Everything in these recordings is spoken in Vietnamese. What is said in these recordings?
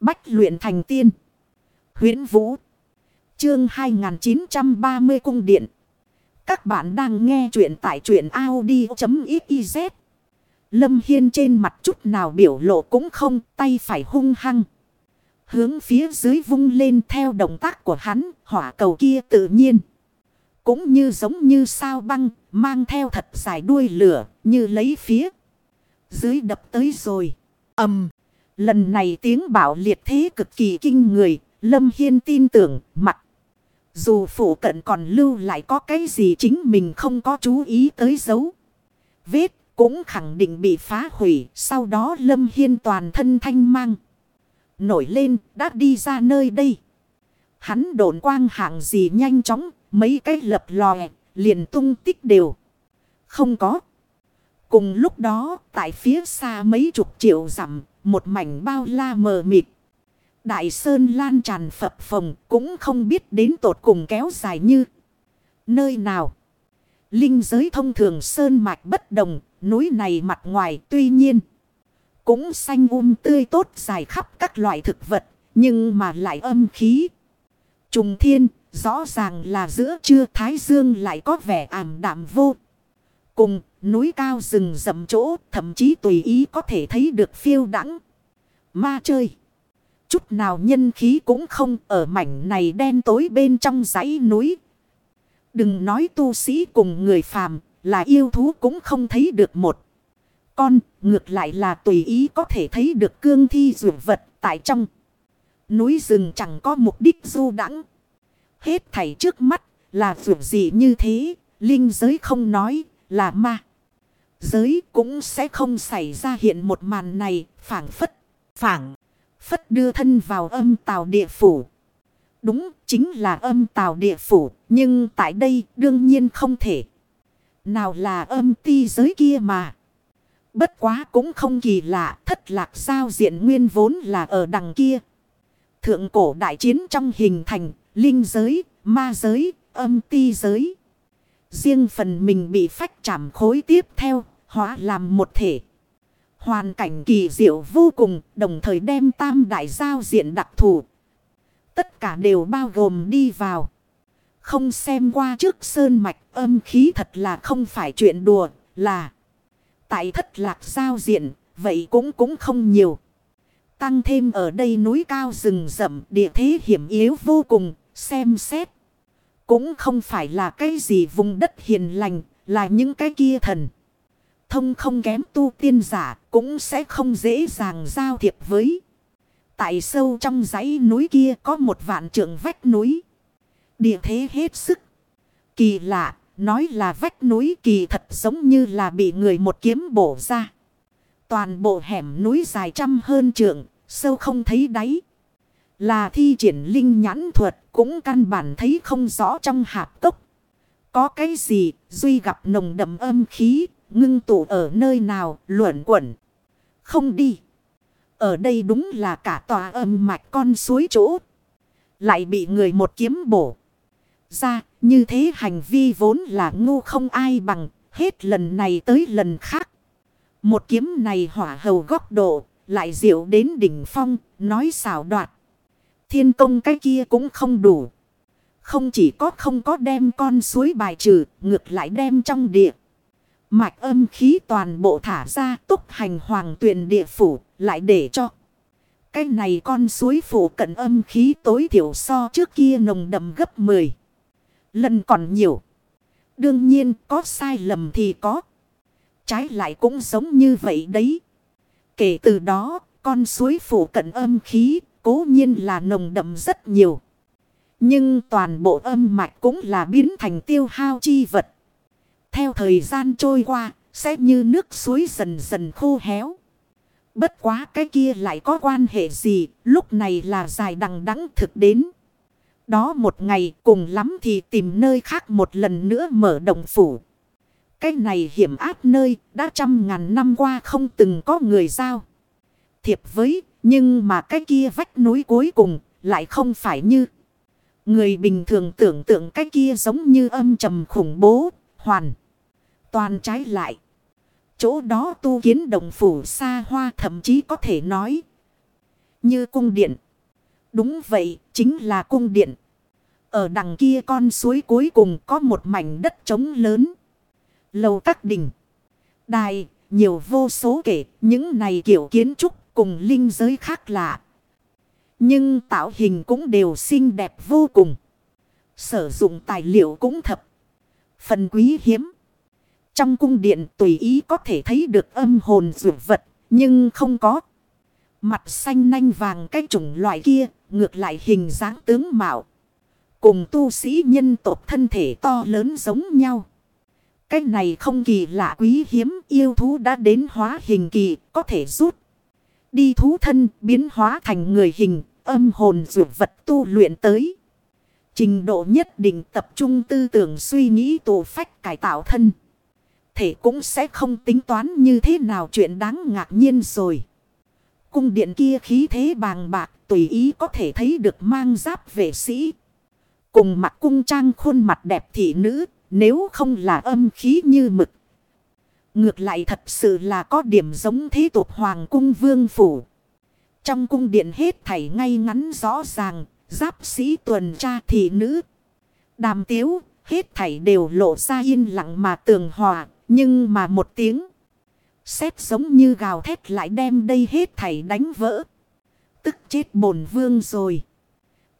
Bách luyện thành tiên. huyễn Vũ. Chương 2930 Cung Điện. Các bạn đang nghe truyện tại truyện Audi.xyz. Lâm Hiên trên mặt chút nào biểu lộ cũng không tay phải hung hăng. Hướng phía dưới vung lên theo động tác của hắn, hỏa cầu kia tự nhiên. Cũng như giống như sao băng, mang theo thật dài đuôi lửa, như lấy phía. Dưới đập tới rồi. ầm Lần này tiếng bảo liệt thế cực kỳ kinh người, Lâm Hiên tin tưởng mặt. Dù phủ cận còn lưu lại có cái gì chính mình không có chú ý tới dấu. Vết cũng khẳng định bị phá hủy. Sau đó Lâm Hiên toàn thân thanh mang. Nổi lên đã đi ra nơi đây. Hắn độn quang hạng gì nhanh chóng. Mấy cái lập lòe liền tung tích đều. Không có. Cùng lúc đó tại phía xa mấy chục triệu dặm một mảnh bao la mờ mịt. Đại sơn lan tràn phập phồng cũng không biết đến tột cùng kéo dài như. Nơi nào? Linh giới thông thường sơn mạch bất đồng, núi này mặt ngoài tuy nhiên. Cũng xanh um tươi tốt dài khắp các loại thực vật, nhưng mà lại âm khí. Trùng thiên, rõ ràng là giữa trưa Thái Dương lại có vẻ ảm đạm vô. Cùng, núi cao rừng rậm chỗ, thậm chí tùy ý có thể thấy được phiêu đắng. Ma chơi. Chút nào nhân khí cũng không ở mảnh này đen tối bên trong dãy núi. Đừng nói tu sĩ cùng người phàm là yêu thú cũng không thấy được một. Con ngược lại là tùy ý có thể thấy được cương thi rượu vật tại trong. Núi rừng chẳng có mục đích du đẳng. Hết thảy trước mắt là rượu gì như thế. Linh giới không nói là ma. Giới cũng sẽ không xảy ra hiện một màn này phản phất. Phản phất đưa thân vào âm tào địa phủ. Đúng, chính là âm tào địa phủ, nhưng tại đây đương nhiên không thể. Nào là âm ti giới kia mà. Bất quá cũng không kỳ lạ, thất lạc sao diện nguyên vốn là ở đằng kia. Thượng cổ đại chiến trong hình thành, linh giới, ma giới, âm ti giới. Riêng phần mình bị phách chạm khối tiếp theo, hóa làm một thể. Hoàn cảnh kỳ diệu vô cùng, đồng thời đem tam đại giao diện đặc thù. Tất cả đều bao gồm đi vào. Không xem qua trước sơn mạch âm khí thật là không phải chuyện đùa, là. Tại thất lạc giao diện, vậy cũng cũng không nhiều. Tăng thêm ở đây núi cao rừng rậm địa thế hiểm yếu vô cùng, xem xét. Cũng không phải là cái gì vùng đất hiền lành, là những cái kia thần thông không kém tu tiên giả cũng sẽ không dễ dàng giao thiệp với. Tại sâu trong dãy núi kia có một vạn trượng vách núi. Địa thế hết sức. Kỳ lạ, nói là vách núi kỳ thật giống như là bị người một kiếm bổ ra. Toàn bộ hẻm núi dài trăm hơn trượng, sâu không thấy đáy. Là thi triển linh nhãn thuật cũng căn bản thấy không rõ trong hạp cốc. Có cái gì, duy gặp nồng đậm âm khí, ngưng tụ ở nơi nào, luẩn quẩn. Không đi. Ở đây đúng là cả tòa âm mạch con suối chỗ. Lại bị người một kiếm bổ. Ra, như thế hành vi vốn là ngu không ai bằng, hết lần này tới lần khác. Một kiếm này hỏa hầu góc độ, lại diệu đến đỉnh phong, nói xảo đoạt. Thiên công cái kia cũng không đủ. Không chỉ có không có đem con suối bài trừ, ngược lại đem trong địa. Mạch âm khí toàn bộ thả ra túc hành hoàng tuyển địa phủ lại để cho. Cái này con suối phủ cận âm khí tối thiểu so trước kia nồng đậm gấp 10. Lần còn nhiều. Đương nhiên có sai lầm thì có. Trái lại cũng giống như vậy đấy. Kể từ đó con suối phủ cận âm khí cố nhiên là nồng đậm rất nhiều. Nhưng toàn bộ âm mạch cũng là biến thành tiêu hao chi vật. Theo thời gian trôi qua, sẽ như nước suối dần dần khô héo. Bất quá cái kia lại có quan hệ gì, lúc này là dài đằng đẵng thực đến. Đó một ngày cùng lắm thì tìm nơi khác một lần nữa mở động phủ. Cái này hiểm áp nơi đã trăm ngàn năm qua không từng có người giao. Thiệp với, nhưng mà cái kia vách núi cuối cùng lại không phải như. Người bình thường tưởng tượng cái kia giống như âm trầm khủng bố, hoàn. Toàn trái lại. Chỗ đó tu kiến đồng phủ xa hoa thậm chí có thể nói. Như cung điện. Đúng vậy, chính là cung điện. Ở đằng kia con suối cuối cùng có một mảnh đất trống lớn. Lầu các đỉnh. Đài, nhiều vô số kể, những này kiểu kiến trúc cùng linh giới khác lạ. Nhưng tạo hình cũng đều xinh đẹp vô cùng. Sử dụng tài liệu cũng thập. Phần quý hiếm. Trong cung điện tùy ý có thể thấy được âm hồn dụ vật. Nhưng không có. Mặt xanh nanh vàng cái chủng loại kia. Ngược lại hình dáng tướng mạo. Cùng tu sĩ nhân tộc thân thể to lớn giống nhau. Cái này không kỳ lạ quý hiếm, yêu thú đã đến hóa hình kỳ, có thể rút. Đi thú thân, biến hóa thành người hình, âm hồn dụ vật tu luyện tới. Trình độ nhất định tập trung tư tưởng suy nghĩ tổ phách cải tạo thân. Thể cũng sẽ không tính toán như thế nào chuyện đáng ngạc nhiên rồi. Cung điện kia khí thế bàng bạc, tùy ý có thể thấy được mang giáp vệ sĩ. Cùng mặt cung trang khuôn mặt đẹp thị nữ, nếu không là âm khí như mực. Ngược lại thật sự là có điểm giống thế tục hoàng cung vương phủ. Trong cung điện hết thảy ngay ngắn rõ ràng, giáp sĩ tuần tra thị nữ. Đàm tiếu, hết thảy đều lộ ra yên lặng mà tường hòa, nhưng mà một tiếng. Xét giống như gào thét lại đem đây hết thảy đánh vỡ. Tức chết bổn vương rồi.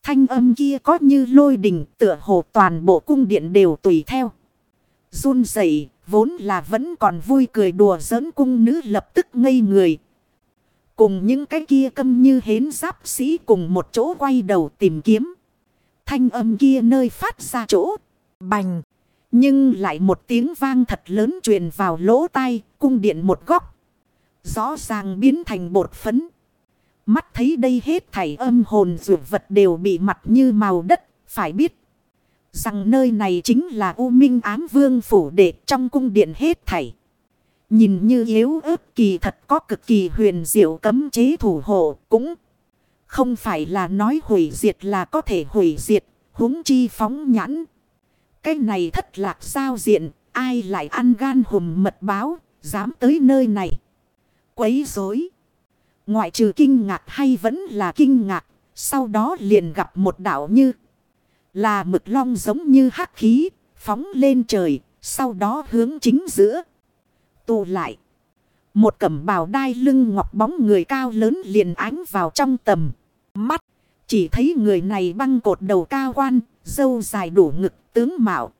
Thanh âm kia có như lôi đình tựa hồ toàn bộ cung điện đều tùy theo. Run dậy vốn là vẫn còn vui cười đùa giỡn cung nữ lập tức ngây người. Cùng những cái kia câm như hến giáp sĩ cùng một chỗ quay đầu tìm kiếm. Thanh âm kia nơi phát ra chỗ. Bành. Nhưng lại một tiếng vang thật lớn truyền vào lỗ tai, cung điện một góc. Rõ ràng biến thành bột phấn. Mắt thấy đây hết thảy âm hồn dụ vật đều bị mặt như màu đất, phải biết. Rằng nơi này chính là U Minh Ám Vương Phủ Đệ trong cung điện hết thảy. Nhìn như yếu ớt kỳ thật có cực kỳ huyền diệu cấm chế thủ hộ cũng không phải là nói hủy diệt là có thể hủy diệt, huống chi phóng nhãn. Cái này thất lạc sao diện, ai lại ăn gan hùm mật báo, dám tới nơi này. Quấy rối Ngoại trừ kinh ngạc hay vẫn là kinh ngạc, sau đó liền gặp một đảo như là mực long giống như hắc khí, phóng lên trời, sau đó hướng chính giữa. Tù lại. Một cẩm bào đai lưng ngọc bóng người cao lớn liền ánh vào trong tầm. Mắt. Chỉ thấy người này băng cột đầu cao quan. Dâu dài đủ ngực tướng mạo.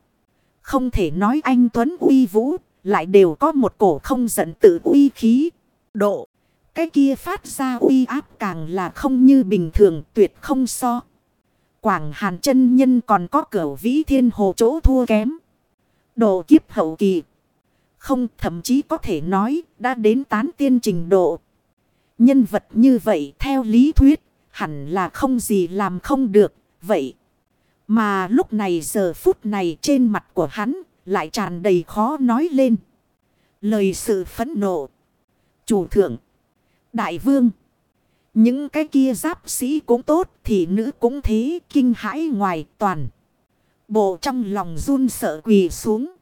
Không thể nói anh Tuấn uy vũ. Lại đều có một cổ không giận tự uy khí. Độ. Cái kia phát ra uy áp càng là không như bình thường tuyệt không so. Quảng Hàn chân nhân còn có cửa vĩ thiên hồ chỗ thua kém. Độ kiếp hậu kỳ. Không, thậm chí có thể nói đã đến tán tiên trình độ. Nhân vật như vậy theo lý thuyết hẳn là không gì làm không được. Vậy mà lúc này giờ phút này trên mặt của hắn lại tràn đầy khó nói lên. Lời sự phẫn nộ. Chủ thượng. Đại vương. Những cái kia giáp sĩ cũng tốt thì nữ cũng thế kinh hãi ngoài toàn. Bộ trong lòng run sợ quỳ xuống.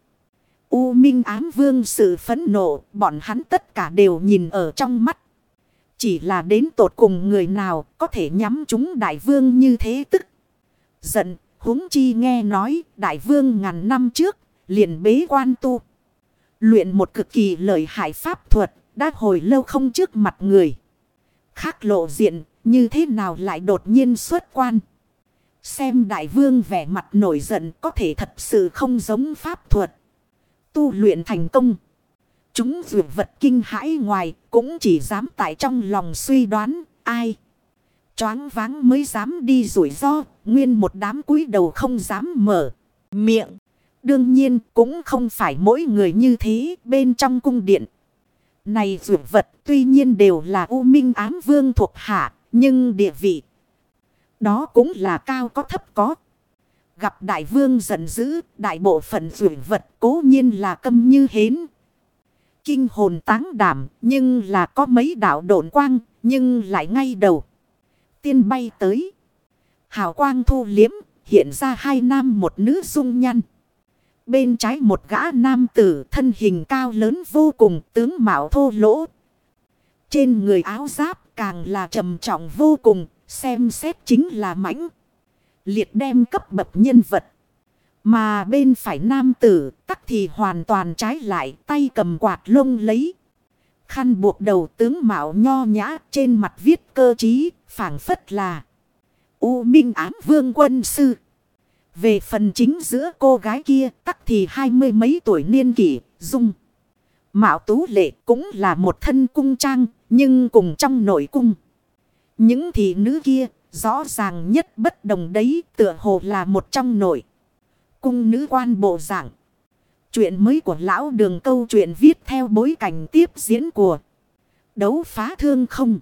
U Minh ám vương sự phẫn nộ, bọn hắn tất cả đều nhìn ở trong mắt. Chỉ là đến tột cùng người nào có thể nhắm chúng đại vương như thế tức. Giận, huống chi nghe nói đại vương ngàn năm trước, liền bế quan tu. Luyện một cực kỳ lợi hại pháp thuật, đã hồi lâu không trước mặt người. Khác lộ diện, như thế nào lại đột nhiên xuất quan. Xem đại vương vẻ mặt nổi giận có thể thật sự không giống pháp thuật tu luyện thành công. Chúng dù vật kinh hãi ngoài cũng chỉ dám tại trong lòng suy đoán ai. Choáng váng mới dám đi rủi ro, nguyên một đám cúi đầu không dám mở miệng. Đương nhiên cũng không phải mỗi người như thế bên trong cung điện. Này dụ vật tuy nhiên đều là U Minh ám vương thuộc hạ, nhưng địa vị đó cũng là cao có thấp có. Gặp đại vương giận dữ, đại bộ phận dụ vật cố nhiên là câm như hến. Kinh hồn táng đảm, nhưng là có mấy đạo độn quang, nhưng lại ngay đầu. Tiên bay tới. Hào quang thu liếm, hiện ra hai nam một nữ dung nhăn. Bên trái một gã nam tử thân hình cao lớn vô cùng tướng mạo thô lỗ. Trên người áo giáp càng là trầm trọng vô cùng, xem xét chính là mãnh. Liệt đem cấp bậc nhân vật. Mà bên phải nam tử tắc thì hoàn toàn trái lại tay cầm quạt lông lấy. Khăn buộc đầu tướng mạo nho nhã trên mặt viết cơ trí phảng phất là U Minh ám vương quân sư. Về phần chính giữa cô gái kia, tắc thì hai mươi mấy tuổi niên kỷ, dung. Mạo tú lệ cũng là một thân cung trang, nhưng cùng trong nội cung. Những thị nữ kia, rõ ràng nhất bất đồng đấy, tựa hồ là một trong nội cung nữ quan bộ giảng Chuyện mới của lão đường câu chuyện viết theo bối cảnh tiếp diễn của đấu phá thương không.